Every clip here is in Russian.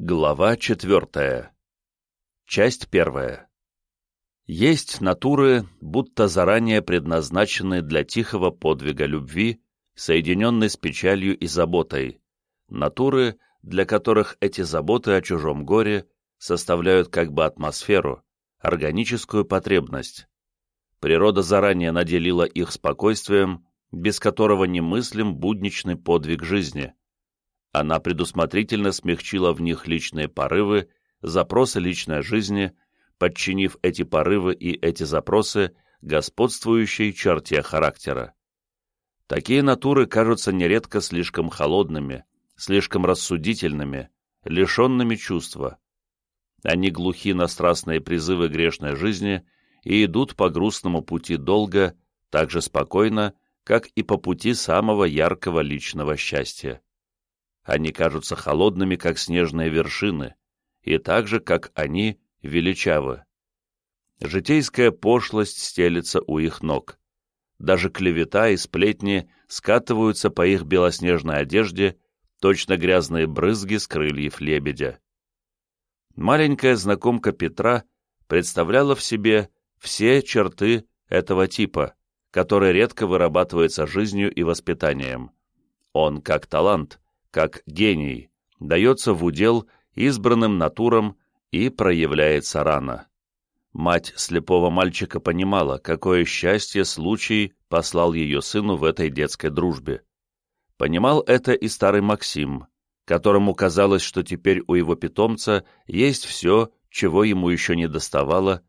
Глава четвертая. Часть первая. Есть натуры, будто заранее предназначенные для тихого подвига любви, соединенной с печалью и заботой, натуры, для которых эти заботы о чужом горе составляют как бы атмосферу, органическую потребность. Природа заранее наделила их спокойствием, без которого немыслим будничный подвиг жизни. Она предусмотрительно смягчила в них личные порывы, запросы личной жизни, подчинив эти порывы и эти запросы господствующей черте характера. Такие натуры кажутся нередко слишком холодными, слишком рассудительными, лишенными чувства. Они глухи на страстные призывы грешной жизни и идут по грустному пути долго, так же спокойно, как и по пути самого яркого личного счастья. Они кажутся холодными, как снежные вершины, и так же, как они, величавы. Житейская пошлость стелется у их ног. Даже клевета и сплетни скатываются по их белоснежной одежде, точно грязные брызги с крыльев лебедя. Маленькая знакомка Петра представляла в себе все черты этого типа, который редко вырабатывается жизнью и воспитанием. Он, как талант, как гений, дается в удел избранным натурам и проявляется рано. Мать слепого мальчика понимала, какое счастье случай послал ее сыну в этой детской дружбе. Понимал это и старый Максим, которому казалось, что теперь у его питомца есть все, чего ему еще не доставало,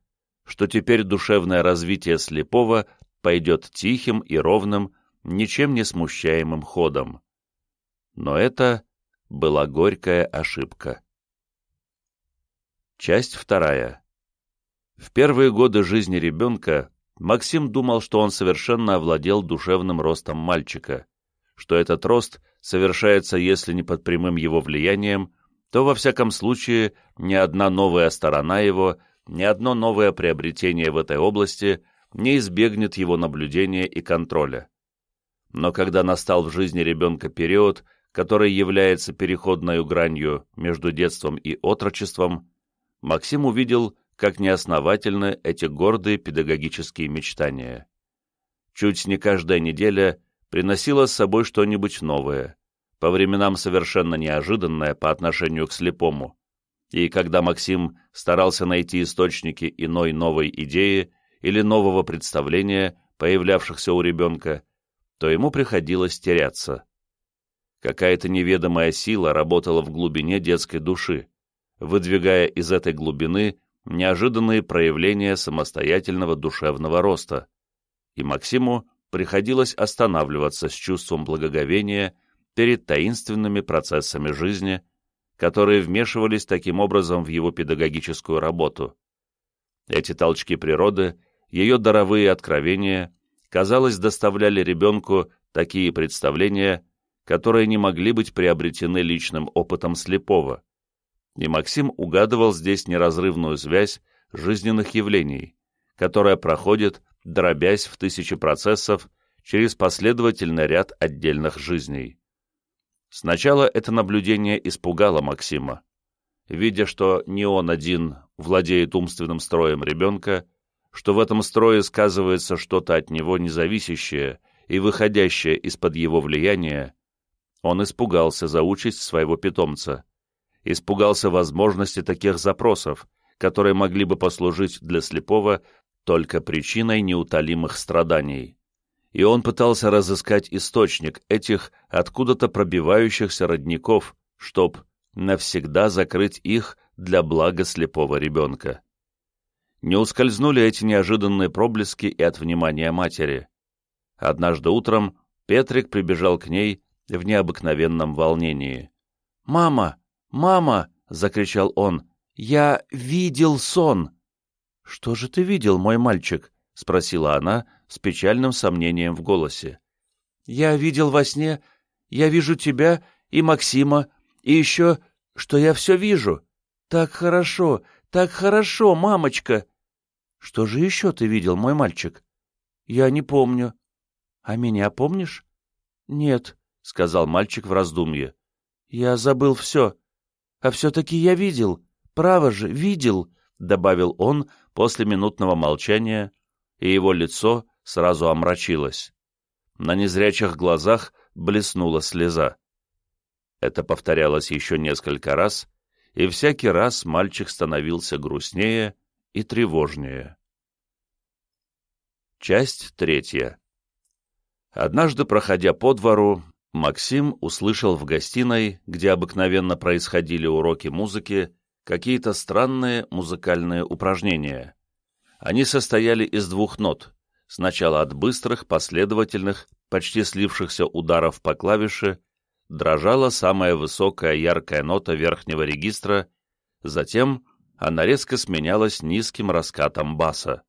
что теперь душевное развитие слепого пойдет тихим и ровным, ничем не смущаемым ходом. Но это была горькая ошибка. Часть вторая. В первые годы жизни ребенка Максим думал, что он совершенно овладел душевным ростом мальчика, что этот рост совершается, если не под прямым его влиянием, то, во всяком случае, ни одна новая сторона его, ни одно новое приобретение в этой области не избегнет его наблюдения и контроля. Но когда настал в жизни ребенка период, который является переходной гранью между детством и отрочеством, Максим увидел, как неосновательны эти гордые педагогические мечтания. Чуть не каждая неделя приносила с собой что-нибудь новое, по временам совершенно неожиданное по отношению к слепому. И когда Максим старался найти источники иной новой идеи или нового представления, появлявшихся у ребенка, то ему приходилось теряться. Какая-то неведомая сила работала в глубине детской души, выдвигая из этой глубины неожиданные проявления самостоятельного душевного роста. И Максиму приходилось останавливаться с чувством благоговения перед таинственными процессами жизни, которые вмешивались таким образом в его педагогическую работу. Эти толчки природы, ее даровые откровения, казалось, доставляли ребенку такие представления, которые не могли быть приобретены личным опытом слепого. И Максим угадывал здесь неразрывную связь жизненных явлений, которая проходит, дробясь в тысячи процессов через последовательный ряд отдельных жизней. Сначала это наблюдение испугало Максима. Видя, что не он один владеет умственным строем ребенка, что в этом строе сказывается что-то от него независящее и выходящее из-под его влияния, он испугался за участь своего питомца, испугался возможности таких запросов, которые могли бы послужить для слепого только причиной неутолимых страданий. И он пытался разыскать источник этих откуда-то пробивающихся родников, чтоб навсегда закрыть их для блага слепого ребенка. Не ускользнули эти неожиданные проблески и от внимания матери. Однажды утром Петрик прибежал к ней в необыкновенном волнении. «Мама! Мама!» — закричал он. «Я видел сон!» «Что же ты видел, мой мальчик?» — спросила она с печальным сомнением в голосе. «Я видел во сне, я вижу тебя и Максима, и еще, что я все вижу. Так хорошо, так хорошо, мамочка!» «Что же еще ты видел, мой мальчик?» «Я не помню». «А меня помнишь?» «Нет», — сказал мальчик в раздумье. «Я забыл все». А все-таки я видел, право же, видел, — добавил он после минутного молчания, и его лицо сразу омрачилось. На незрячих глазах блеснула слеза. Это повторялось еще несколько раз, и всякий раз мальчик становился грустнее и тревожнее. Часть третья. Однажды, проходя по двору, Максим услышал в гостиной, где обыкновенно происходили уроки музыки, какие-то странные музыкальные упражнения. Они состояли из двух нот, сначала от быстрых, последовательных, почти слившихся ударов по клавише, дрожала самая высокая яркая нота верхнего регистра, затем она резко сменялась низким раскатом баса.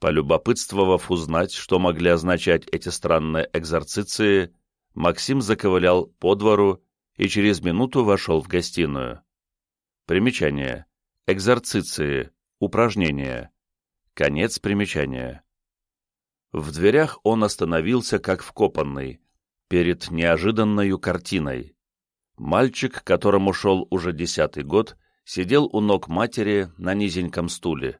Полюбопытствовав узнать, что могли означать эти странные экзорциции, Максим заковылял по двору и через минуту вошел в гостиную. Примечание. Экзорциции. Упражнения. Конец примечания. В дверях он остановился как вкопанный, перед неожиданной картиной. Мальчик, которому шел уже десятый год, сидел у ног матери на низеньком стуле.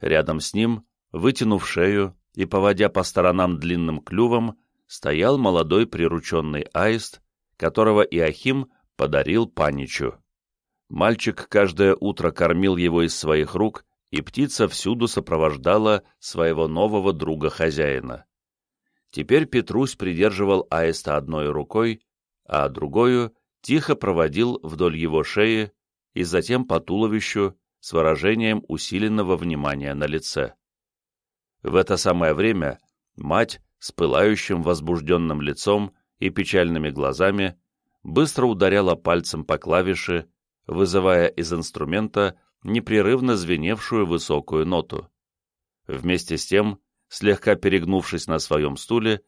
Рядом с ним, вытянув шею и поводя по сторонам длинным клювом, стоял молодой прирученный аист, которого Иохим подарил Паничу. Мальчик каждое утро кормил его из своих рук и птица всюду сопровождала своего нового друга-хозяина. Теперь Петрусь придерживал аиста одной рукой, а другую тихо проводил вдоль его шеи и затем по туловищу с выражением усиленного внимания на лице. В это самое время мать с пылающим возбужденным лицом и печальными глазами быстро ударяла пальцем по клавише, вызывая из инструмента непрерывно звеневшую высокую ноту. Вместе с тем, слегка перегнувшись на своем стуле,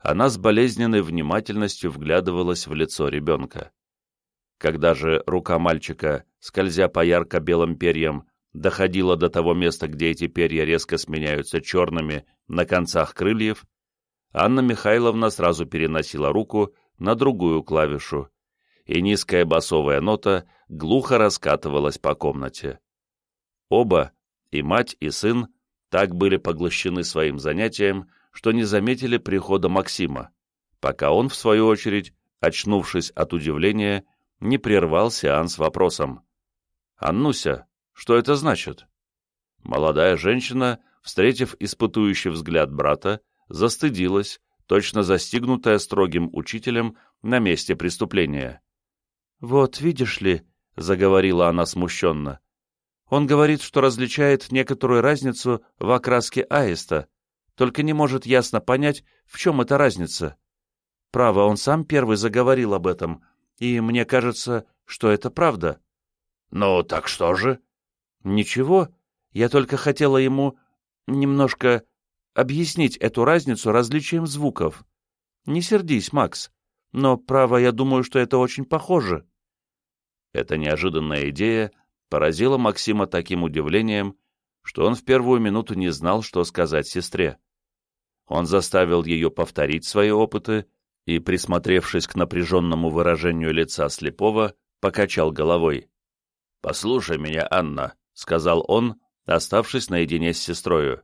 она с болезненной внимательностью вглядывалась в лицо ребенка. Когда же рука мальчика, скользя по ярко-белым перьям, доходила до того места, где эти перья резко сменяются черными на концах крыльев, Анна Михайловна сразу переносила руку на другую клавишу, и низкая басовая нота глухо раскатывалась по комнате. Оба, и мать, и сын, так были поглощены своим занятием, что не заметили прихода Максима, пока он, в свою очередь, очнувшись от удивления, не прервал сеанс вопросом. «Аннуся, что это значит?» Молодая женщина, встретив испытующий взгляд брата, застыдилась, точно застигнутая строгим учителем на месте преступления. «Вот, видишь ли», — заговорила она смущенно, — «он говорит, что различает некоторую разницу в окраске аиста, только не может ясно понять, в чем эта разница. Право, он сам первый заговорил об этом, и мне кажется, что это правда». «Ну, так что же?» «Ничего, я только хотела ему немножко объяснить эту разницу различием звуков. Не сердись, Макс, но, право, я думаю, что это очень похоже». Эта неожиданная идея поразила Максима таким удивлением, что он в первую минуту не знал, что сказать сестре. Он заставил ее повторить свои опыты и, присмотревшись к напряженному выражению лица слепого, покачал головой. «Послушай меня, Анна», — сказал он, оставшись наедине с сестрою.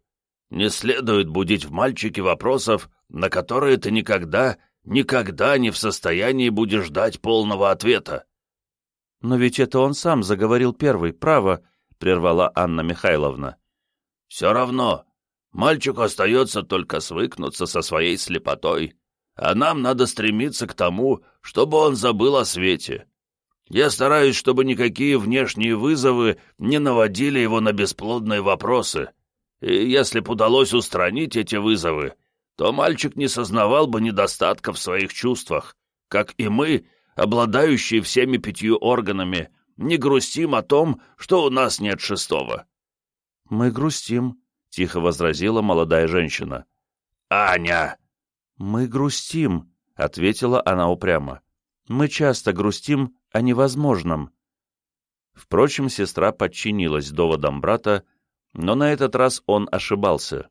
«Не следует будить в мальчике вопросов, на которые ты никогда, никогда не в состоянии будешь дать полного ответа. «Но ведь это он сам заговорил первый, право», — прервала Анна Михайловна. «Все равно. Мальчику остается только свыкнуться со своей слепотой, а нам надо стремиться к тому, чтобы он забыл о свете. Я стараюсь, чтобы никакие внешние вызовы не наводили его на бесплодные вопросы, и если б удалось устранить эти вызовы, то мальчик не сознавал бы недостатка в своих чувствах, как и мы обладающие всеми пятью органами, не грустим о том, что у нас нет шестого». «Мы грустим», — тихо возразила молодая женщина. «Аня!» «Мы грустим», — ответила она упрямо. «Мы часто грустим о невозможном». Впрочем, сестра подчинилась доводам брата, но на этот раз он ошибался.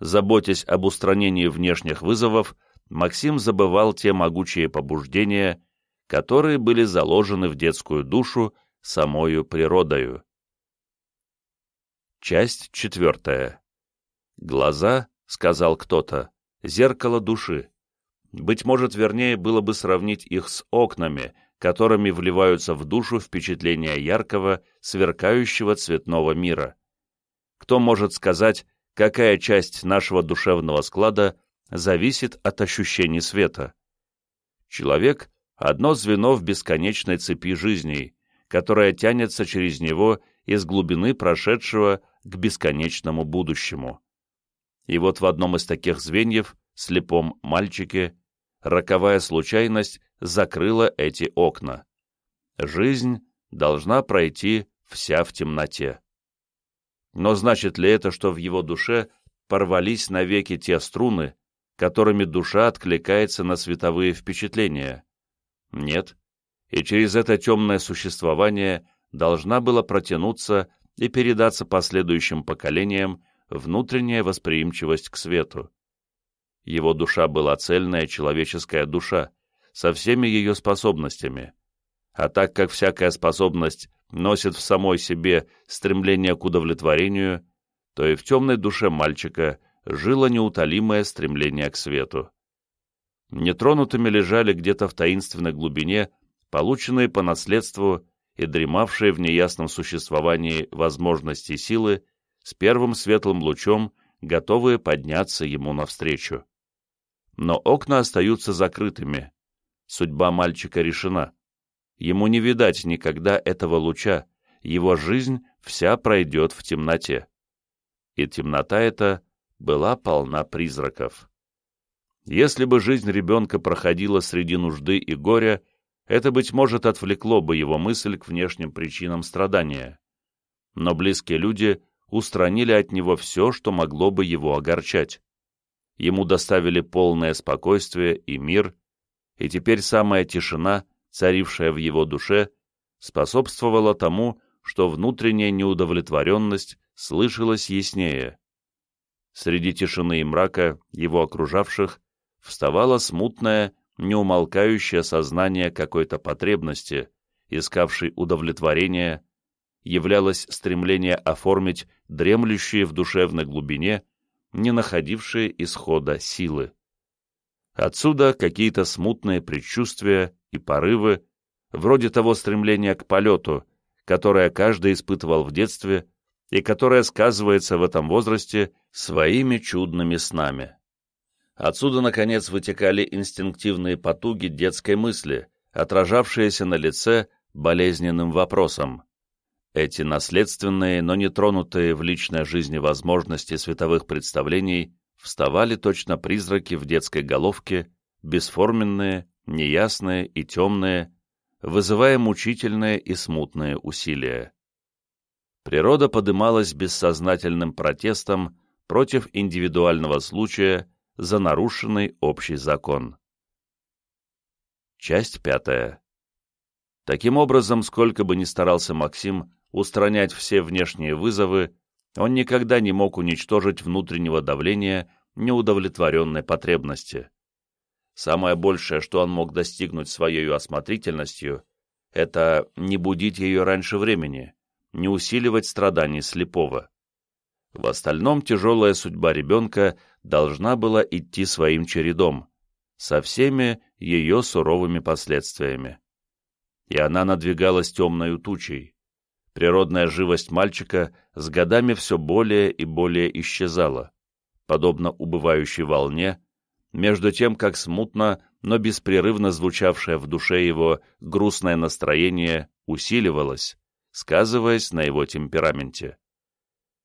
Заботясь об устранении внешних вызовов, Максим забывал те могучие побуждения, которые были заложены в детскую душу самою природою. Часть четвертая. Глаза, сказал кто-то, зеркало души. Быть может, вернее было бы сравнить их с окнами, которыми вливаются в душу впечатления яркого, сверкающего цветного мира. Кто может сказать, какая часть нашего душевного склада зависит от ощущений света? Человек — одно звено в бесконечной цепи жизней, которая тянется через него из глубины прошедшего к бесконечному будущему. И вот в одном из таких звеньев, слепом мальчике, роковая случайность закрыла эти окна. Жизнь должна пройти вся в темноте. Но значит ли это, что в его душе порвались навеки те струны, которыми душа откликается на световые впечатления? Нет. И через это темное существование должна была протянуться и передаться последующим поколениям внутренняя восприимчивость к свету. Его душа была цельная человеческая душа, со всеми ее способностями. А так как всякая способность носит в самой себе стремление к удовлетворению, то и в темной душе мальчика жило неутолимое стремление к свету. Нетронутыми лежали где-то в таинственной глубине полученные по наследству и дремавшие в неясном существовании возможности силы с первым светлым лучом, готовые подняться ему навстречу но окна остаются закрытыми. Судьба мальчика решена. Ему не видать никогда этого луча, его жизнь вся пройдет в темноте. И темнота эта была полна призраков. Если бы жизнь ребенка проходила среди нужды и горя, это, быть может, отвлекло бы его мысль к внешним причинам страдания. Но близкие люди устранили от него все, что могло бы его огорчать ему доставили полное спокойствие и мир, и теперь самая тишина, царившая в его душе, способствовала тому, что внутренняя неудовлетворенность слышалась яснее. Среди тишины и мрака, его окружавших, вставало смутное, неумолкающее сознание какой-то потребности, искавшей удовлетворения, являлось стремление оформить дремлющие в душевной глубине не находившие исхода силы. Отсюда какие-то смутные предчувствия и порывы, вроде того стремления к полету, которое каждый испытывал в детстве и которое сказывается в этом возрасте своими чудными снами. Отсюда, наконец, вытекали инстинктивные потуги детской мысли, отражавшиеся на лице болезненным вопросом. Эти наследственные, но не тронутые в личной жизни возможности световых представлений вставали точно призраки в детской головке, бесформенные, неясные и темные, вызывая мучительные и смутные усилия. Природа подымалась бессознательным протестом против индивидуального случая за нарушенный общий закон. Часть пятая. Таким образом, сколько бы ни старался Максим устранять все внешние вызовы, он никогда не мог уничтожить внутреннего давления неудовлетворенной потребности. Самое большее, что он мог достигнуть своей осмотрительностью, это не будить ее раньше времени, не усиливать страданий слепого. В остальном тяжелая судьба ребенка должна была идти своим чередом, со всеми ее суровыми последствиями. И она надвигалась темной тучей. Природная живость мальчика с годами все более и более исчезала, подобно убывающей волне, между тем, как смутно, но беспрерывно звучавшее в душе его грустное настроение усиливалось, сказываясь на его темпераменте.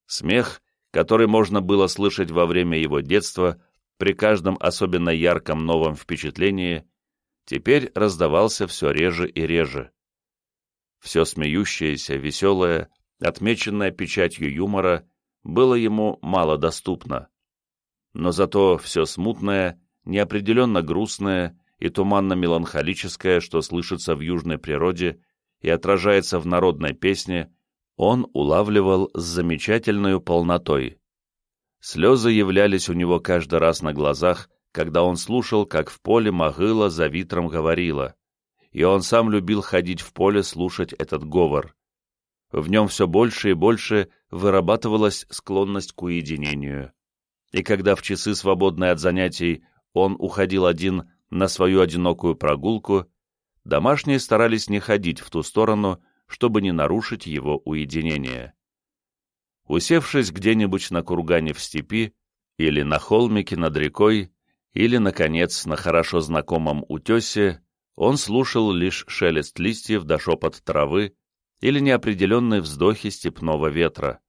Смех, который можно было слышать во время его детства, при каждом особенно ярком новом впечатлении, теперь раздавался все реже и реже. Все смеющееся, веселое, отмеченное печатью юмора, было ему мало доступно. Но зато все смутное, неопределенно грустное и туманно-меланхолическое, что слышится в южной природе и отражается в народной песне, он улавливал с замечательной полнотой. Слезы являлись у него каждый раз на глазах, когда он слушал, как в поле могыла за витром говорила, и он сам любил ходить в поле слушать этот говор. В нем все больше и больше вырабатывалась склонность к уединению. И когда в часы, свободные от занятий, он уходил один на свою одинокую прогулку, домашние старались не ходить в ту сторону, чтобы не нарушить его уединение. Усевшись где-нибудь на кургане в степи, или на холмике над рекой, или, наконец, на хорошо знакомом утесе, он слушал лишь шелест листьев до шепот травы или неопределенные вздохи степного ветра.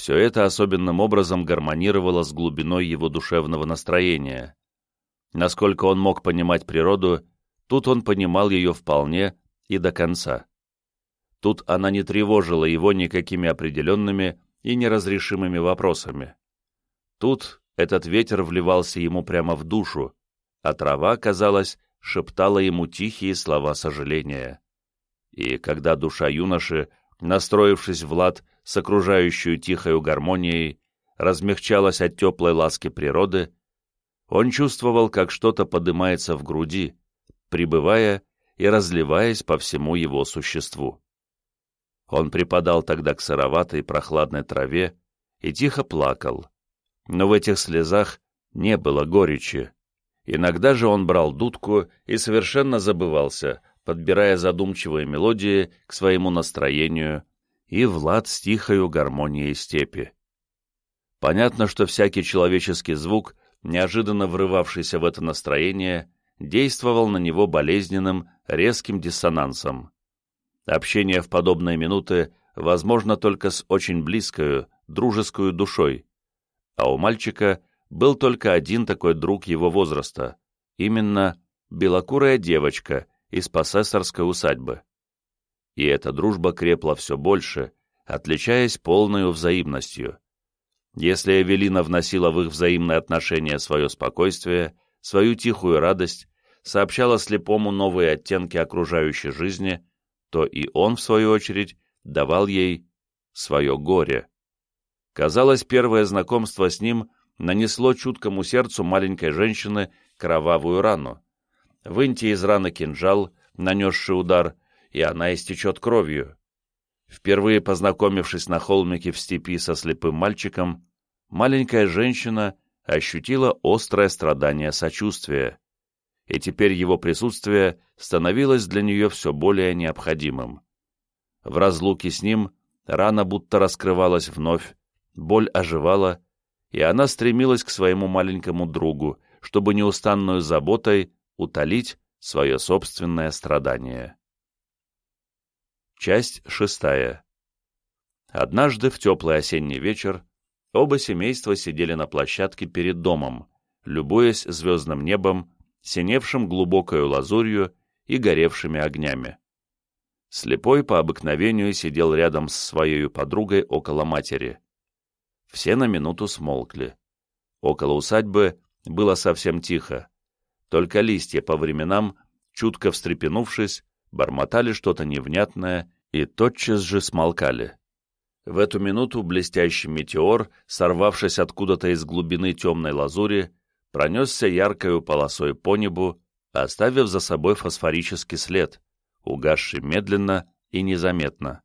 Все это особенным образом гармонировало с глубиной его душевного настроения. Насколько он мог понимать природу, тут он понимал ее вполне и до конца. Тут она не тревожила его никакими определенными и неразрешимыми вопросами. Тут этот ветер вливался ему прямо в душу, а трава, казалось, шептала ему тихие слова сожаления. И когда душа юноши, настроившись в лад с окружающую тихою гармонией, размягчалась от теплой ласки природы, он чувствовал, как что-то подымается в груди, пребывая и разливаясь по всему его существу. Он припадал тогда к сыроватой прохладной траве и тихо плакал. Но в этих слезах не было горечи. Иногда же он брал дудку и совершенно забывался, подбирая задумчивые мелодии к своему настроению и влад с тихою гармонией степи. Понятно, что всякий человеческий звук неожиданно врывавшийся в это настроение, действовал на него болезненным, резким диссонансом. Общение в подобные минуты возможно только с очень близкою, дружескую душой, а у мальчика был только один такой друг его возраста, именно белокурая девочка из посессорской усадьбы. И эта дружба крепла все больше, отличаясь полной взаимностью. Если Эвелина вносила в их взаимные отношения свое спокойствие, свою тихую радость, сообщала слепому новые оттенки окружающей жизни, то и он, в свою очередь, давал ей свое горе. Казалось, первое знакомство с ним нанесло чуткому сердцу маленькой женщины кровавую рану. Выньте из раны кинжал, нанесший удар, и она истечет кровью. Впервые познакомившись на холмике в степи со слепым мальчиком, маленькая женщина ощутила острое страдание сочувствия, и теперь его присутствие становилось для нее все более необходимым. В разлуке с ним рана будто раскрывалась вновь, боль оживала, и она стремилась к своему маленькому другу, чтобы неустанную заботой утолить свое собственное страдание. Часть шестая. Однажды в теплый осенний вечер оба семейства сидели на площадке перед домом, любуясь звездным небом, синевшим глубокою лазурью и горевшими огнями. Слепой по обыкновению сидел рядом с своей подругой около матери. Все на минуту смолкли. Около усадьбы было совсем тихо. Только листья по временам, чутко встрепенувшись, бормотали что-то невнятное и тотчас же смолкали. В эту минуту блестящий метеор, сорвавшись откуда-то из глубины темной лазури, пронесся яркою полосой по небу, оставив за собой фосфорический след, угасший медленно и незаметно.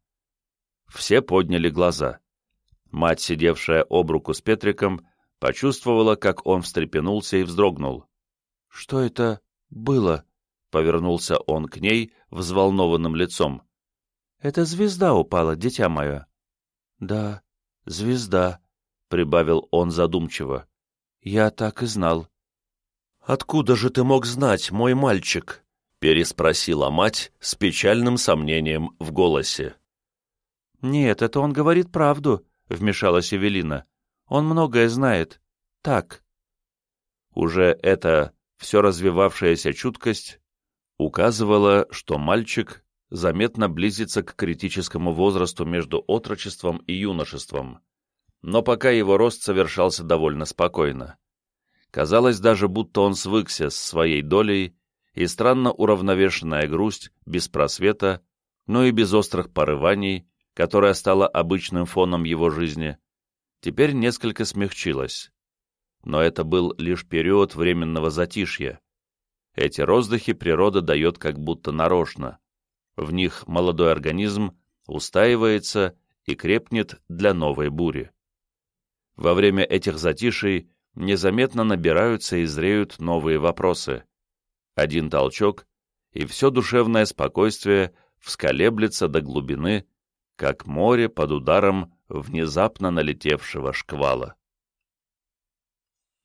Все подняли глаза. Мать, сидевшая об руку с Петриком, почувствовала, как он встрепенулся и вздрогнул. «Что это было?» Повернулся он к ней взволнованным лицом. «Это звезда упала, дитя мое». «Да, звезда», — прибавил он задумчиво. «Я так и знал». «Откуда же ты мог знать, мой мальчик?» — переспросила мать с печальным сомнением в голосе. «Нет, это он говорит правду», — вмешалась Эвелина. «Он многое знает. Так». Уже эта все развивавшаяся чуткость указывала, что мальчик заметно близится к критическому возрасту между отрочеством и юношеством, но пока его рост совершался довольно спокойно. Казалось даже, будто он свыкся с своей долей, и странно уравновешенная грусть, без просвета, но и без острых порываний, которая стала обычным фоном его жизни, теперь несколько смягчилась. Но это был лишь период временного затишья, Эти роздыхи природа дает как будто нарочно. В них молодой организм устаивается и крепнет для новой бури. Во время этих затишей незаметно набираются и зреют новые вопросы. Один толчок, и все душевное спокойствие всколеблется до глубины, как море под ударом внезапно налетевшего шквала.